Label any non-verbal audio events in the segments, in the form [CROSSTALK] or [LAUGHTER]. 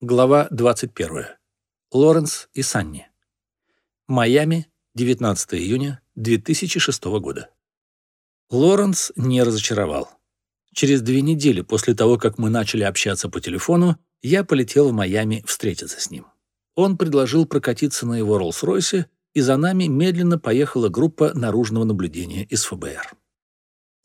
Глава 21. Лоренс и Санни. Майами, 19 июня 2006 года. Лоренс не разочаровал. Через две недели после того, как мы начали общаться по телефону, я полетел в Майами встретиться с ним. Он предложил прокатиться на его Роллс-Ройсе, и за нами медленно поехала группа наружного наблюдения из ФБР.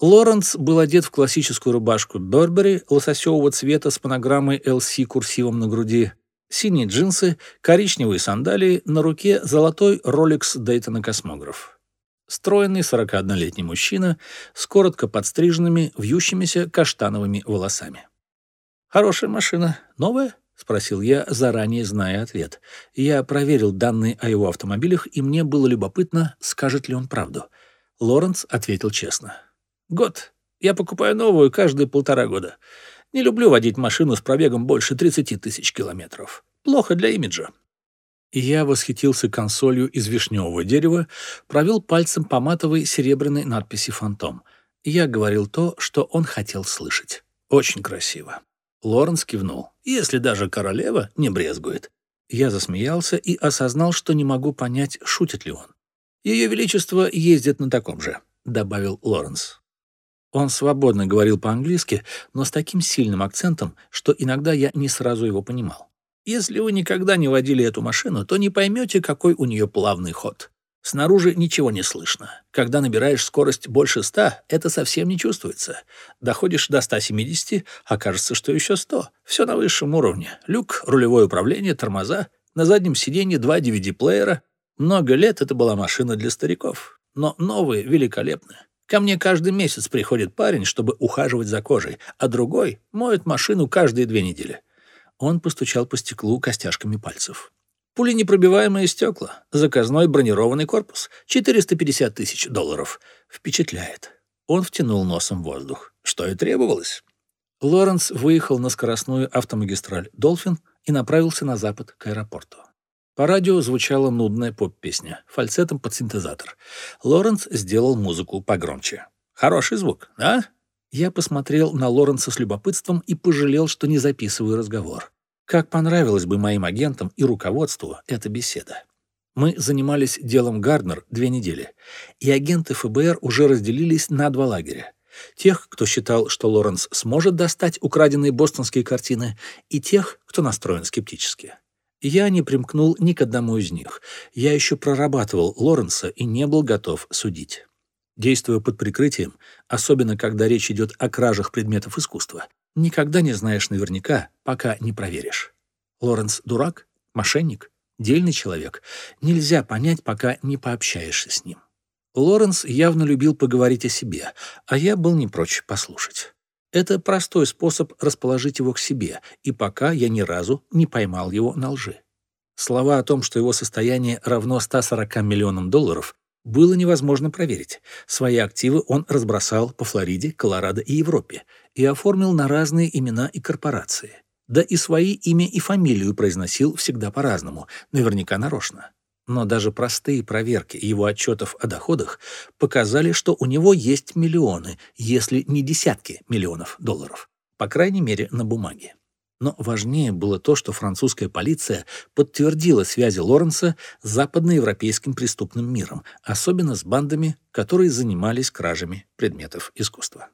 Лоренс был одет в классическую рубашку Бербери лососевого цвета с монограммой LC курсивом на груди, синие джинсы, коричневые сандалии, на руке золотой Rolex Daytona космограф. Стройный 41-летний мужчина с коротко подстриженными, вьющимися каштановыми волосами. «Хорошая машина. Новая?» — спросил я, заранее зная ответ. Я проверил данные о его автомобилях, и мне было любопытно, скажет ли он правду. Лоренс ответил честно. Год. Я покупаю новую каждые полтора года. Не люблю водить машину с пробегом больше 30 тысяч километров. Плохо для имиджа. Я восхитился консолью из вишневого дерева, провел пальцем по матовой серебряной надписи «Фантом». Я говорил то, что он хотел слышать. Очень красиво. Лоренс кивнул. Если даже королева не брезгует. Я засмеялся и осознал, что не могу понять, шутит ли он. «Ее Величество ездит на таком же», — добавил Лоренс. Он свободно говорил по-английски, но с таким сильным акцентом, что иногда я не сразу его понимал. Если вы никогда не водили эту машину, то не поймете, какой у нее плавный ход. Снаружи ничего не слышно. Когда набираешь скорость больше 100, это совсем не чувствуется. Доходишь до 170, окажется, что еще 100. Все на высшем уровне. Люк, рулевое управление, тормоза. На заднем сиденье два DVD-плеера. Много лет это была машина для стариков. Но новые великолепны. Ко мне каждый месяц приходит парень, чтобы ухаживать за кожей, а другой моет машину каждые две недели. Он постучал по стеклу костяшками пальцев. Пуленепробиваемые стекла, заказной бронированный корпус, 450 тысяч долларов. Впечатляет. Он втянул носом воздух. Что и требовалось. Лоренс выехал на скоростную автомагистраль «Долфин» и направился на запад к аэропорту. По радио звучала нудная поп-песня, фальцетом под синтезатор. Лоренс сделал музыку погромче. «Хороший звук, да?» Я посмотрел на Лоренса с любопытством и пожалел, что не записываю разговор. Как понравилось бы моим агентам и руководству эта беседа. Мы занимались делом Гарднер две недели, и агенты ФБР уже разделились на два лагеря. Тех, кто считал, что Лоренс сможет достать украденные бостонские картины, и тех, кто настроен скептически. Я не примкнул ни к одному из них. Я еще прорабатывал Лоренса и не был готов судить. Действуя под прикрытием, особенно когда речь идет о кражах предметов искусства, никогда не знаешь наверняка, пока не проверишь. Лоренс дурак? Мошенник? Дельный человек? Нельзя понять, пока не пообщаешься с ним. Лоренс явно любил поговорить о себе, а я был не прочь послушать. Это простой способ расположить его к себе, и пока я ни разу не поймал его на лжи. Слова о том, что его состояние равно 140 миллионам долларов, было невозможно проверить. Свои активы он разбросал по Флориде, Колорадо и Европе и оформил на разные имена и корпорации. Да и свои имя и фамилию произносил всегда по-разному, наверняка нарочно но даже простые проверки его отчетов о доходах показали, что у него есть миллионы, если не десятки миллионов долларов, по крайней мере, на бумаге. Но важнее было то, что французская полиция подтвердила связи Лоренса с западноевропейским преступным миром, особенно с бандами, которые занимались кражами предметов искусства.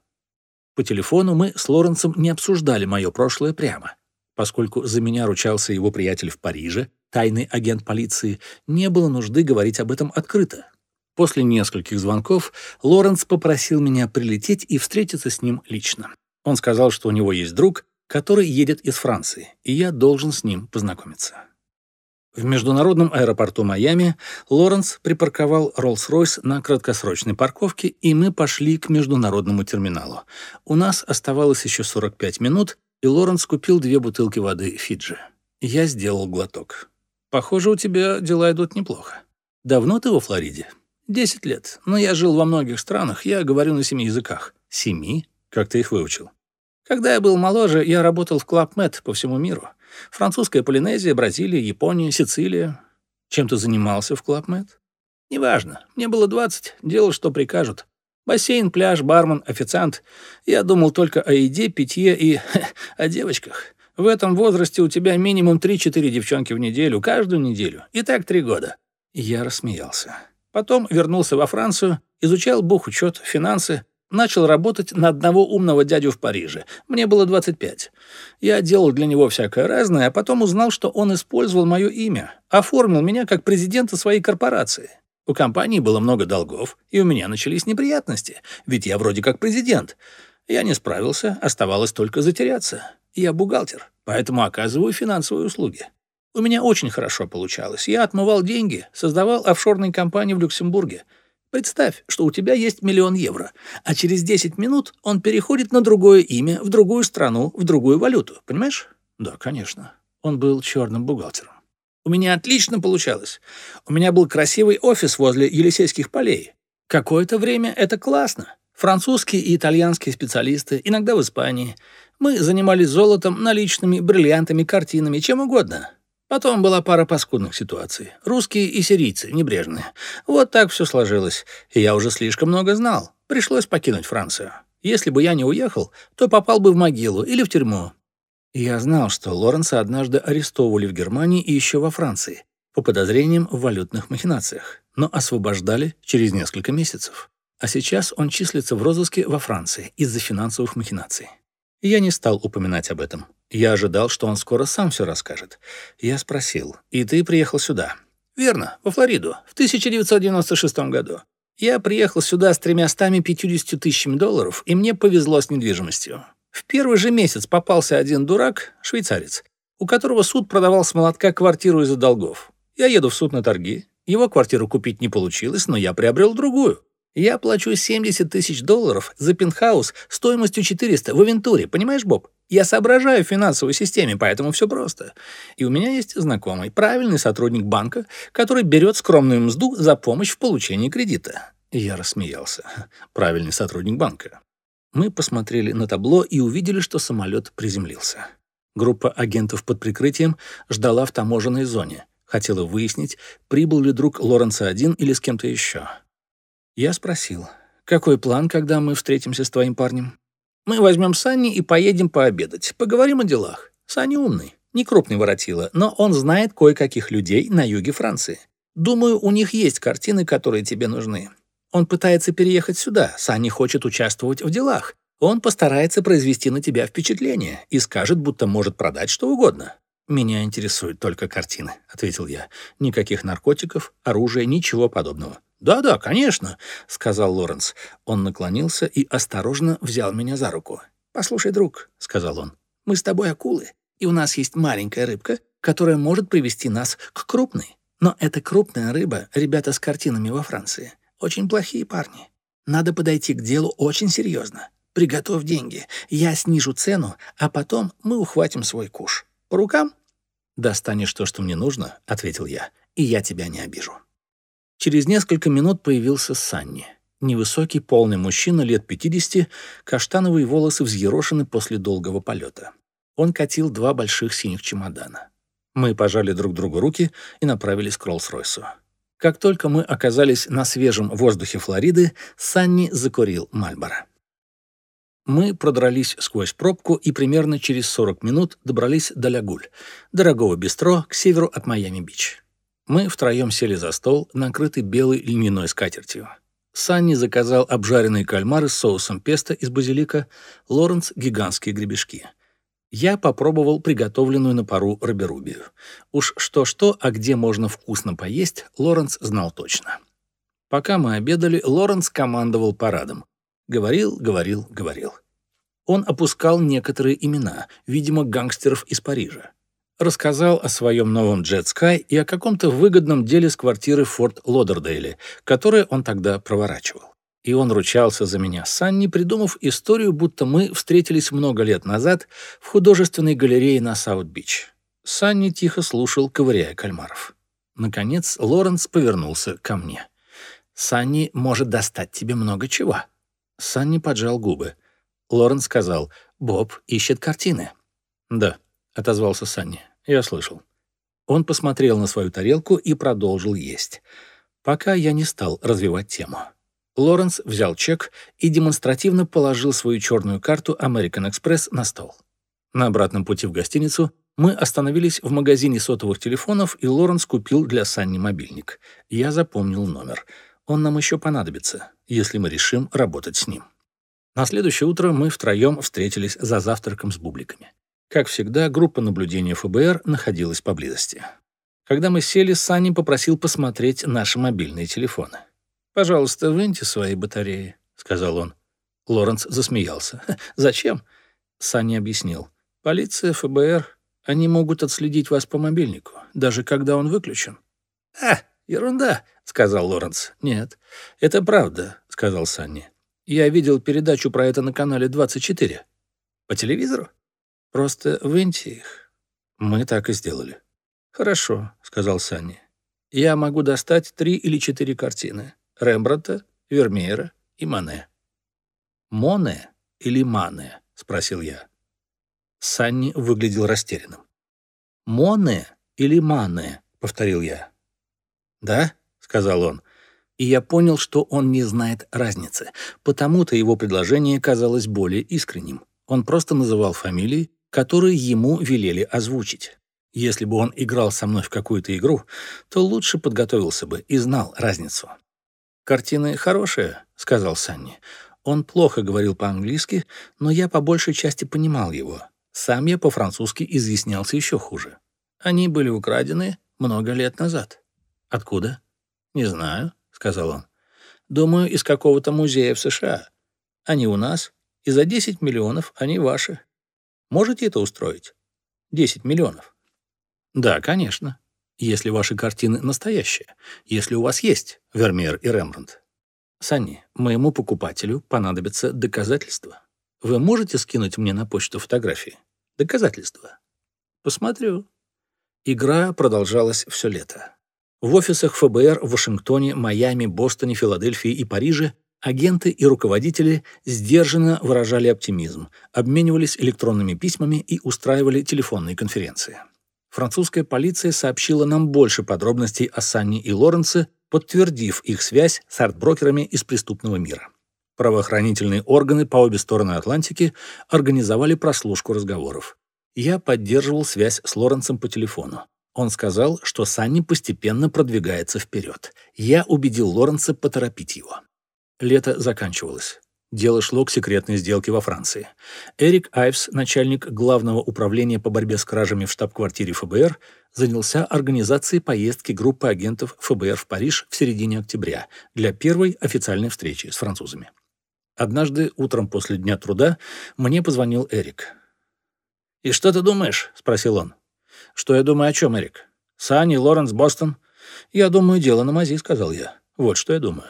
По телефону мы с Лоренсом не обсуждали мое прошлое прямо. Поскольку за меня ручался его приятель в Париже, тайный агент полиции, не было нужды говорить об этом открыто. После нескольких звонков Лоренс попросил меня прилететь и встретиться с ним лично. Он сказал, что у него есть друг, который едет из Франции, и я должен с ним познакомиться. В международном аэропорту Майами Лоренс припарковал Роллс-Ройс на краткосрочной парковке, и мы пошли к международному терминалу. У нас оставалось еще 45 минут, и Лоренс купил две бутылки воды Фиджи. Я сделал глоток. «Похоже, у тебя дела идут неплохо. Давно ты во Флориде?» «Десять лет. Но я жил во многих странах, я говорю на семи языках». «Семи? Как ты их выучил?» «Когда я был моложе, я работал в Club Med по всему миру. Французская Полинезия, Бразилия, Япония, Сицилия. Чем ты занимался в Club Med?» «Неважно. Мне было двадцать. Делал, что прикажут. Бассейн, пляж, бармен, официант. Я думал только о еде, питье и [LAUGHS] о девочках. В этом возрасте у тебя минимум 3-4 девчонки в неделю, каждую неделю. И так три года». Я рассмеялся. Потом вернулся во Францию, изучал бухучет, финансы, начал работать на одного умного дядю в Париже. Мне было 25. Я делал для него всякое разное, а потом узнал, что он использовал мое имя, оформил меня как президента своей корпорации. У компании было много долгов, и у меня начались неприятности, ведь я вроде как президент. Я не справился, оставалось только затеряться. Я бухгалтер, поэтому оказываю финансовые услуги. У меня очень хорошо получалось. Я отмывал деньги, создавал офшорные компании в Люксембурге. Представь, что у тебя есть миллион евро, а через 10 минут он переходит на другое имя, в другую страну, в другую валюту. Понимаешь? Да, конечно. Он был черным бухгалтером. У меня отлично получалось. У меня был красивый офис возле Елисейских полей. Какое-то время это классно. Французские и итальянские специалисты, иногда в Испании. Мы занимались золотом, наличными, бриллиантами, картинами, чем угодно. Потом была пара паскудных ситуаций. Русские и сирийцы, небрежные. Вот так все сложилось. И я уже слишком много знал. Пришлось покинуть Францию. Если бы я не уехал, то попал бы в могилу или в тюрьму. Я знал, что Лоренса однажды арестовывали в Германии и еще во Франции по подозрениям в валютных махинациях, но освобождали через несколько месяцев. А сейчас он числится в розыске во Франции из-за финансовых махинаций. Я не стал упоминать об этом. Я ожидал, что он скоро сам все расскажет. Я спросил, «И ты приехал сюда?» «Верно, во Флориду, в 1996 году. Я приехал сюда с 350 тысячами долларов, и мне повезло с недвижимостью. В первый же месяц попался один дурак, швейцарец, у которого суд продавал с молотка квартиру из-за долгов. Я еду в суд на торги. Его квартиру купить не получилось, но я приобрел другую. Я плачу 70 тысяч долларов за пентхаус стоимостью 400 в Авентуре, понимаешь, Боб? Я соображаю в финансовой системе, поэтому все просто. И у меня есть знакомый, правильный сотрудник банка, который берет скромную мзду за помощь в получении кредита. Я рассмеялся. Правильный сотрудник банка. Мы посмотрели на табло и увидели, что самолет приземлился. Группа агентов под прикрытием ждала в таможенной зоне. Хотела выяснить, прибыл ли друг Лоренса один или с кем-то еще. Я спросил, какой план, когда мы встретимся с твоим парнем? Мы возьмем Санни и поедем пообедать. Поговорим о делах. Санни умный, не крупный воротила, но он знает кое-каких людей на юге Франции. Думаю, у них есть картины, которые тебе нужны. Он пытается переехать сюда, Санни хочет участвовать в делах. Он постарается произвести на тебя впечатление и скажет, будто может продать что угодно. «Меня интересуют только картины», — ответил я. «Никаких наркотиков, оружия, ничего подобного». «Да-да, конечно», — сказал Лоренс. Он наклонился и осторожно взял меня за руку. «Послушай, друг», — сказал он, — «мы с тобой акулы, и у нас есть маленькая рыбка, которая может привести нас к крупной. Но эта крупная рыба — ребята с картинами во Франции. Очень плохие парни. Надо подойти к делу очень серьезно. Приготовь деньги. Я снижу цену, а потом мы ухватим свой куш. По рукам? «Достанешь то, что мне нужно», — ответил я, — «и я тебя не обижу». Через несколько минут появился Санни. Невысокий, полный мужчина лет 50, каштановые волосы взъерошены после долгого полета. Он катил два больших синих чемодана. Мы пожали друг другу руки и направились к Роллс-Ройсу. Как только мы оказались на свежем воздухе Флориды, Санни закурил Мальборо. Мы продрались сквозь пробку и примерно через 40 минут добрались до Лягуль, дорогого бистро к северу от Майами-Бич. Мы втроем сели за стол, накрытый белой льняной скатертью. Санни заказал обжаренные кальмары с соусом песто из базилика, Лоренс — гигантские гребешки — я попробовал приготовленную на пару роберубию. Уж что-что, а где можно вкусно поесть, Лоренс знал точно. Пока мы обедали, Лоренс командовал парадом. Говорил, говорил, говорил. Он опускал некоторые имена, видимо, гангстеров из Парижа. Рассказал о своем новом Jet Ski и о каком-то выгодном деле с квартиры в Форт Лодердейле, которое он тогда проворачивал. И он ручался за меня, Санни, придумав историю, будто мы встретились много лет назад в художественной галерее на Саут-Бич. Санни тихо слушал, ковыряя кальмаров. Наконец Лоренс повернулся ко мне. «Санни может достать тебе много чего». Санни поджал губы. Лоренс сказал, «Боб ищет картины». «Да», — отозвался Санни, — «я слышал». Он посмотрел на свою тарелку и продолжил есть. Пока я не стал развивать тему. Лоренс взял чек и демонстративно положил свою черную карту American Express на стол. На обратном пути в гостиницу мы остановились в магазине сотовых телефонов, и Лоренс купил для Санни мобильник. Я запомнил номер. Он нам еще понадобится, если мы решим работать с ним. На следующее утро мы втроем встретились за завтраком с бубликами. Как всегда, группа наблюдения ФБР находилась поблизости. Когда мы сели, Санни попросил посмотреть наши мобильные телефоны. «Пожалуйста, выньте свои батареи», — сказал он. Лоренс засмеялся. «Зачем?» Санни объяснил. «Полиция, ФБР, они могут отследить вас по мобильнику, даже когда он выключен». «А, ерунда», — сказал Лоренс. «Нет, это правда», — сказал Санни. «Я видел передачу про это на канале 24. По телевизору? Просто выньте их». Мы так и сделали. «Хорошо», — сказал Санни. «Я могу достать три или четыре картины. Рембрандта, Вермеера и Мане». «Моне или Мане?» — спросил я. Санни выглядел растерянным. «Моне или Мане?» — повторил я. «Да?» — сказал он. И я понял, что он не знает разницы. Потому-то его предложение казалось более искренним. Он просто называл фамилии, которые ему велели озвучить. Если бы он играл со мной в какую-то игру, то лучше подготовился бы и знал разницу. «Картины хорошие», — сказал Санни. Он плохо говорил по-английски, но я по большей части понимал его. Сам я по-французски изъяснялся еще хуже. Они были украдены много лет назад. Откуда? Не знаю, сказал он. Думаю, из какого-то музея в США. Они у нас, и за 10 миллионов они ваши. Можете это устроить? 10 миллионов. Да, конечно. Если ваши картины настоящие, если у вас есть Вермеер и Рембрандт. Санни, моему покупателю понадобятся доказательства. Вы можете скинуть мне на почту фотографии? Доказательства. Посмотрю. Игра продолжалась все лето. В офисах ФБР в Вашингтоне, Майами, Бостоне, Филадельфии и Париже агенты и руководители сдержанно выражали оптимизм, обменивались электронными письмами и устраивали телефонные конференции. Французская полиция сообщила нам больше подробностей о Санни и Лоренце, подтвердив их связь с артброкерами из преступного мира. Правоохранительные органы по обе стороны Атлантики организовали прослушку разговоров. Я поддерживал связь с Лоренцем по телефону. Он сказал, что Санни постепенно продвигается вперед. Я убедил Лоренца поторопить его. Лето заканчивалось. Дело шло к секретной сделке во Франции. Эрик Айвс, начальник главного управления по борьбе с кражами в штаб-квартире ФБР, занялся организацией поездки группы агентов ФБР в Париж в середине октября для первой официальной встречи с французами. Однажды утром после Дня труда мне позвонил Эрик. «И что ты думаешь?» — спросил он. «Что я думаю о чем, Эрик? Санни, Лоренс, Бостон?» «Я думаю, дело на мази», — сказал я. «Вот что я думаю».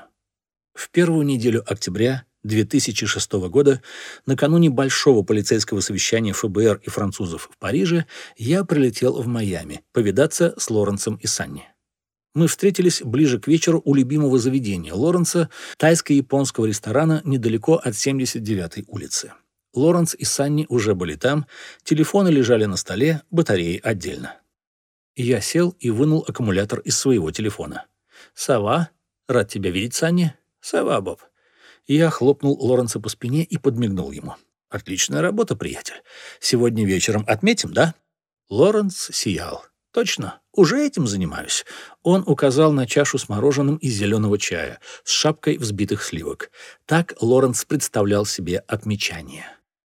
В первую неделю октября 2006 года, накануне большого полицейского совещания ФБР и французов в Париже, я прилетел в Майами повидаться с Лоренсом и Санни. Мы встретились ближе к вечеру у любимого заведения Лоренса, тайско-японского ресторана недалеко от 79-й улицы. Лоренс и Санни уже были там, телефоны лежали на столе, батареи отдельно. Я сел и вынул аккумулятор из своего телефона. «Сова? Рад тебя видеть, Санни?» «Сова, Боб. Я хлопнул Лоренса по спине и подмигнул ему. «Отличная работа, приятель. Сегодня вечером отметим, да?» Лоренс сиял. «Точно, уже этим занимаюсь». Он указал на чашу с мороженым из зеленого чая, с шапкой взбитых сливок. Так Лоренс представлял себе отмечание.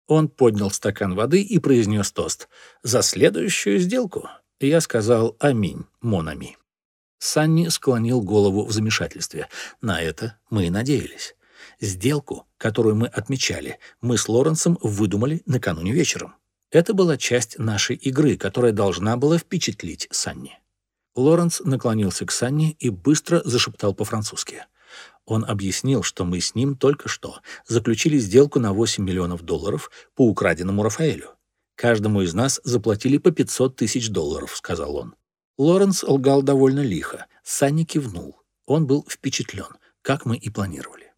Он поднял стакан воды и произнес тост. «За следующую сделку». Я сказал «Аминь, Монами». Санни склонил голову в замешательстве. На это мы и надеялись. Сделку, которую мы отмечали, мы с Лоренсом выдумали накануне вечером. Это была часть нашей игры, которая должна была впечатлить Санни. Лоренс наклонился к Санни и быстро зашептал по-французски. Он объяснил, что мы с ним только что заключили сделку на 8 миллионов долларов по украденному Рафаэлю. «Каждому из нас заплатили по 500 тысяч долларов», — сказал он. Лоренс лгал довольно лихо. Санни кивнул. Он был впечатлен, как мы и планировали.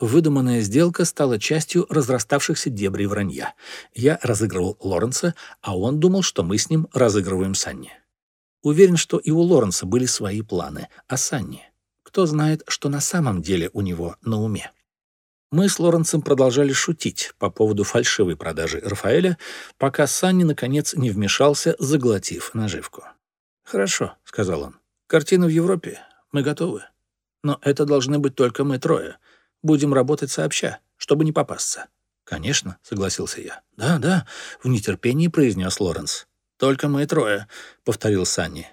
Выдуманная сделка стала частью разраставшихся дебрей вранья. Я разыгрывал Лоренса, а он думал, что мы с ним разыгрываем Санни. Уверен, что и у Лоренса были свои планы, а Санни... Кто знает, что на самом деле у него на уме. Мы с Лоренцем продолжали шутить по поводу фальшивой продажи Рафаэля, пока Санни, наконец, не вмешался, заглотив наживку. «Хорошо», — сказал он. «Картина в Европе. Мы готовы. Но это должны быть только мы трое. Будем работать сообща, чтобы не попасться». «Конечно», — согласился я. «Да, да», — в нетерпении произнес Лоренс. «Только мы трое», — повторил Санни.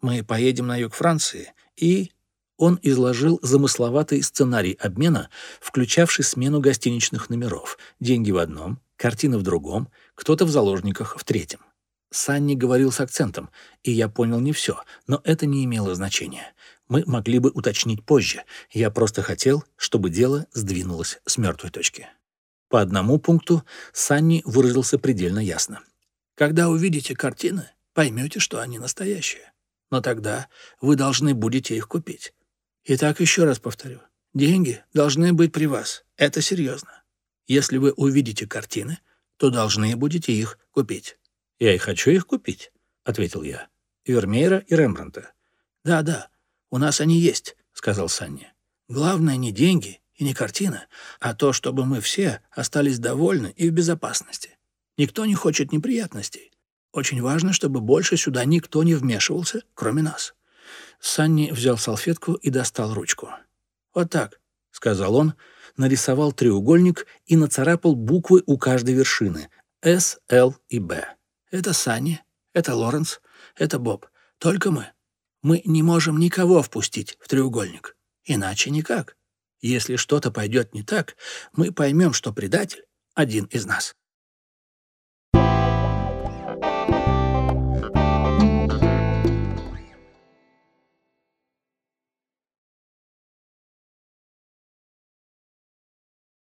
«Мы поедем на юг Франции и...» Он изложил замысловатый сценарий обмена, включавший смену гостиничных номеров, деньги в одном, картины в другом, кто-то в заложниках в третьем. Санни говорил с акцентом, и я понял не все, но это не имело значения. Мы могли бы уточнить позже. Я просто хотел, чтобы дело сдвинулось с мертвой точки. По одному пункту Санни выразился предельно ясно. Когда увидите картины, поймете, что они настоящие. Но тогда вы должны будете их купить. Итак, еще раз повторю. Деньги должны быть при вас. Это серьезно. Если вы увидите картины, то должны будете их купить. «Я и хочу их купить», — ответил я. «Вермеера и Рембранта». «Да-да, у нас они есть», — сказал Санни. «Главное не деньги и не картина, а то, чтобы мы все остались довольны и в безопасности. Никто не хочет неприятностей. Очень важно, чтобы больше сюда никто не вмешивался, кроме нас». Санни взял салфетку и достал ручку. «Вот так», — сказал он, нарисовал треугольник и нацарапал буквы у каждой вершины — «С», «Л» и «Б». «Это Санни, это Лоренс, это Боб. Только мы. Мы не можем никого впустить в треугольник. Иначе никак. Если что-то пойдет не так, мы поймем, что предатель — один из нас».